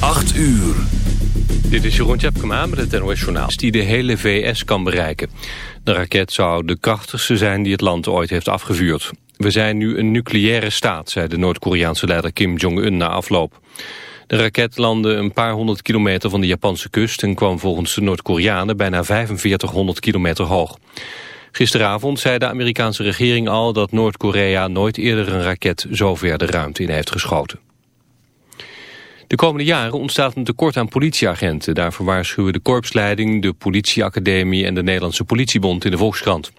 8 uur. Dit is Jeroen Tjepkema met het NOS Journaal die de hele VS kan bereiken. De raket zou de krachtigste zijn die het land ooit heeft afgevuurd. We zijn nu een nucleaire staat, zei de Noord-Koreaanse leider Kim Jong-un na afloop. De raket landde een paar honderd kilometer van de Japanse kust... en kwam volgens de Noord-Koreanen bijna 4500 kilometer hoog. Gisteravond zei de Amerikaanse regering al dat Noord-Korea nooit eerder een raket zo ver de ruimte in heeft geschoten. De komende jaren ontstaat een tekort aan politieagenten. Daarvoor waarschuwen de korpsleiding, de politieacademie en de Nederlandse politiebond in de Volkskrant.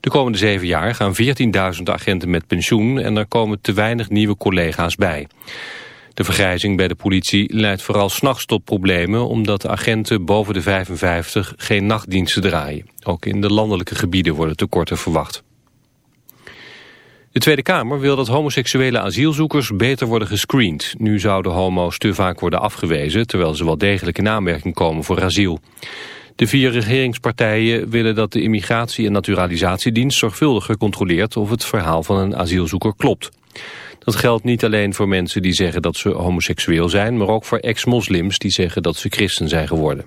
De komende zeven jaar gaan 14.000 agenten met pensioen en er komen te weinig nieuwe collega's bij. De vergrijzing bij de politie leidt vooral s'nachts tot problemen... omdat agenten boven de 55 geen nachtdiensten draaien. Ook in de landelijke gebieden worden tekorten verwacht. De Tweede Kamer wil dat homoseksuele asielzoekers beter worden gescreend. Nu zouden homo's te vaak worden afgewezen... terwijl ze wel degelijk in aanmerking komen voor asiel. De vier regeringspartijen willen dat de Immigratie- en Naturalisatiedienst... zorgvuldiger controleert of het verhaal van een asielzoeker klopt. Dat geldt niet alleen voor mensen die zeggen dat ze homoseksueel zijn... maar ook voor ex-moslims die zeggen dat ze christen zijn geworden.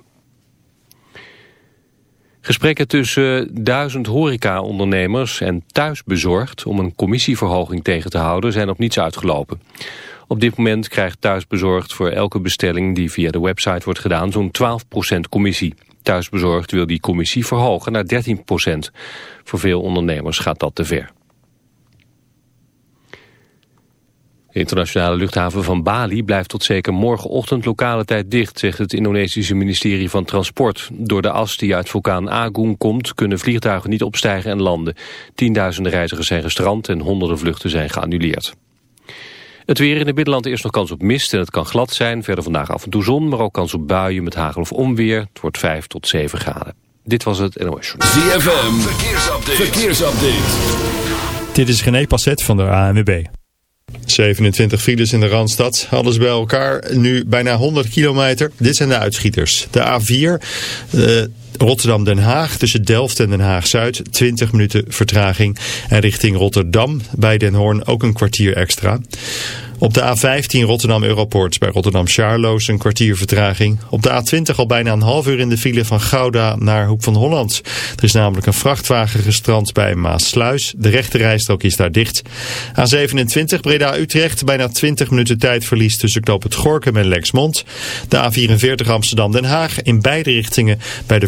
Gesprekken tussen duizend horeca-ondernemers en thuisbezorgd... om een commissieverhoging tegen te houden zijn op niets uitgelopen. Op dit moment krijgt thuisbezorgd voor elke bestelling die via de website wordt gedaan... zo'n 12% commissie. Thuisbezorgd wil die commissie verhogen naar 13%. Voor veel ondernemers gaat dat te ver. De internationale luchthaven van Bali blijft tot zeker morgenochtend lokale tijd dicht, zegt het Indonesische ministerie van Transport. Door de as die uit vulkaan Agung komt, kunnen vliegtuigen niet opstijgen en landen. Tienduizenden reizigers zijn gestrand en honderden vluchten zijn geannuleerd. Het weer in het binnenland eerst nog kans op mist en het kan glad zijn. Verder vandaag af en toe zon, maar ook kans op buien met hagel of onweer. Het wordt 5 tot 7 graden. Dit was het NOS ZFM, verkeersupdate. verkeersupdate. Dit is René Passet van de ANWB. 27 files in de Randstad. Alles bij elkaar. Nu bijna 100 kilometer. Dit zijn de uitschieters. De A4 uh, Rotterdam-Den Haag tussen Delft en Den Haag-Zuid. 20 minuten vertraging. En richting Rotterdam bij Den Hoorn ook een kwartier extra. Op de A15 Rotterdam Europort bij Rotterdam Charloes een kwartier vertraging. Op de A20 al bijna een half uur in de file van Gouda naar Hoek van Holland. Er is namelijk een vrachtwagen gestrand bij Maasluis. De rechte rijstrook is daar dicht. A27 Breda-Utrecht bijna 20 minuten tijdverlies tussen knoop het Gorkum en Lexmond. De A44 Amsterdam-Den Haag in beide richtingen bij de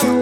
now.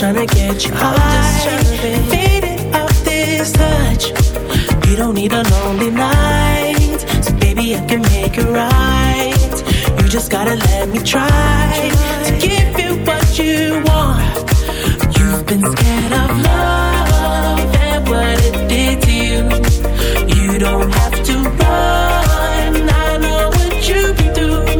tryna get you high. I'm off this touch. You don't need a lonely night, so baby I can make it right. You just gotta let me try to give you what you want. You've been scared of love and what it did to you. You don't have to run. I know what you've been through.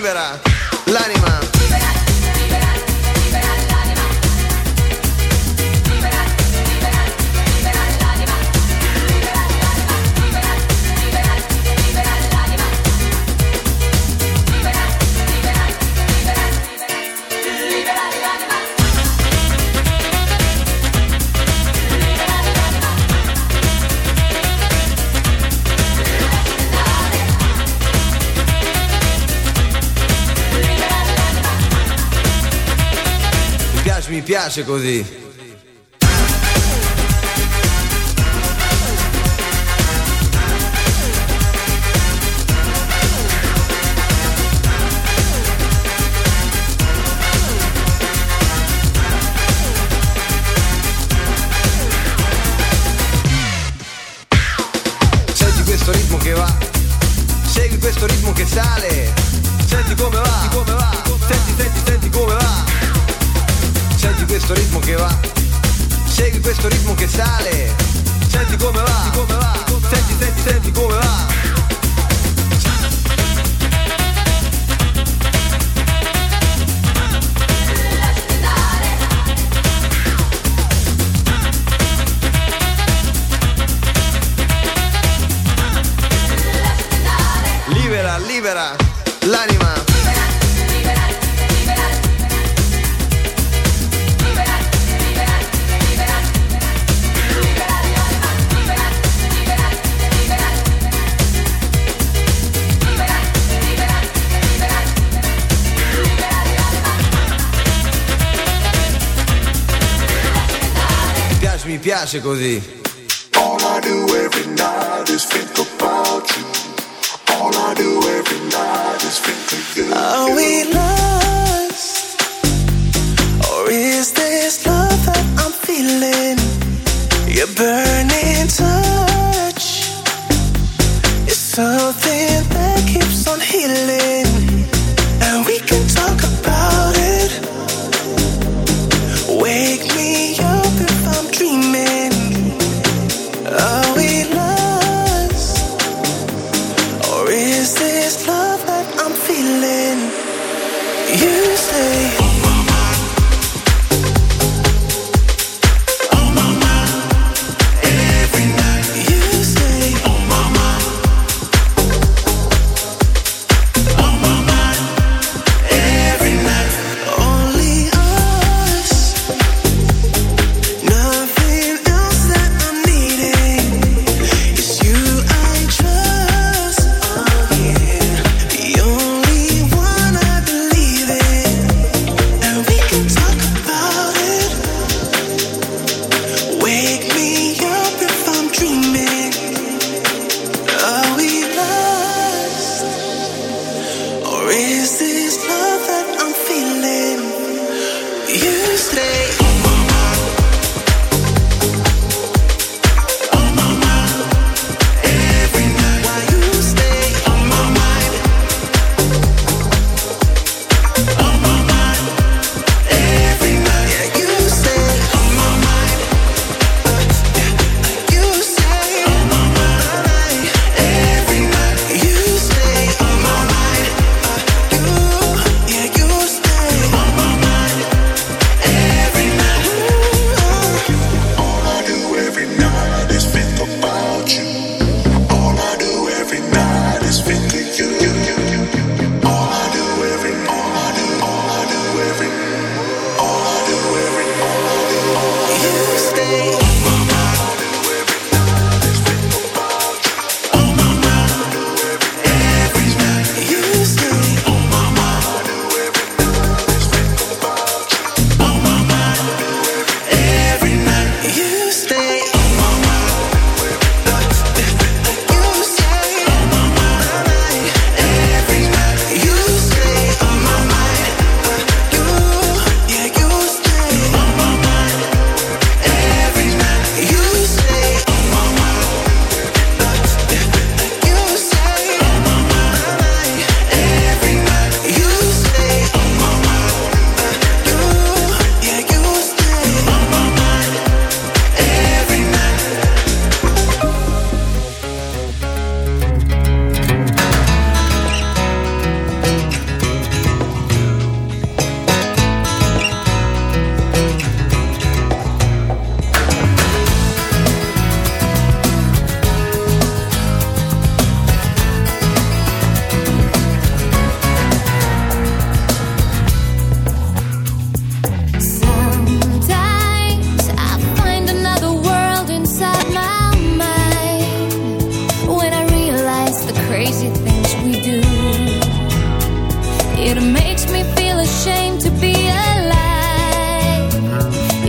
libera l'anima. piace così. mi piace così. All I do every night is think about you. All I do every night is think of you. Are we lost? Or is this love that I'm feeling? Your burning touch is something that keeps on healing.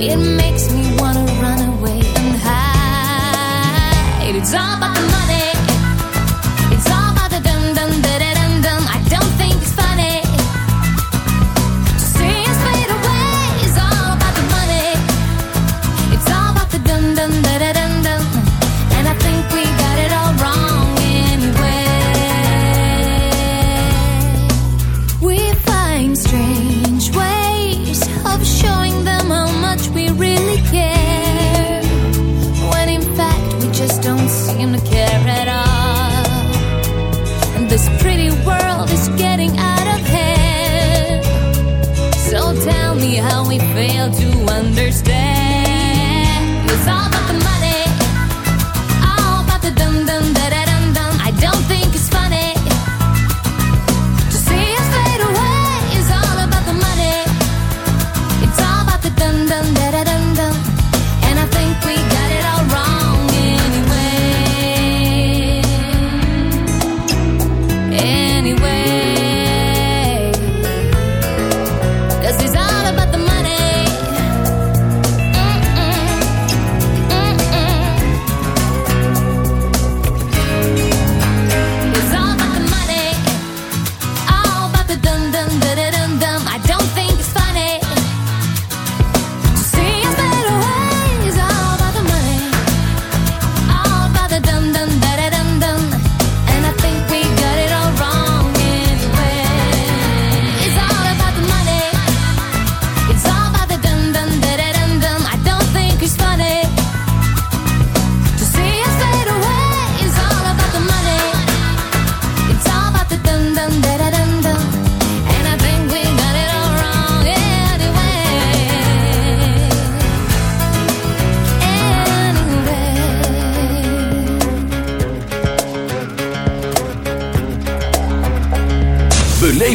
It makes me wanna run away and hide. It's all about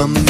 sanırım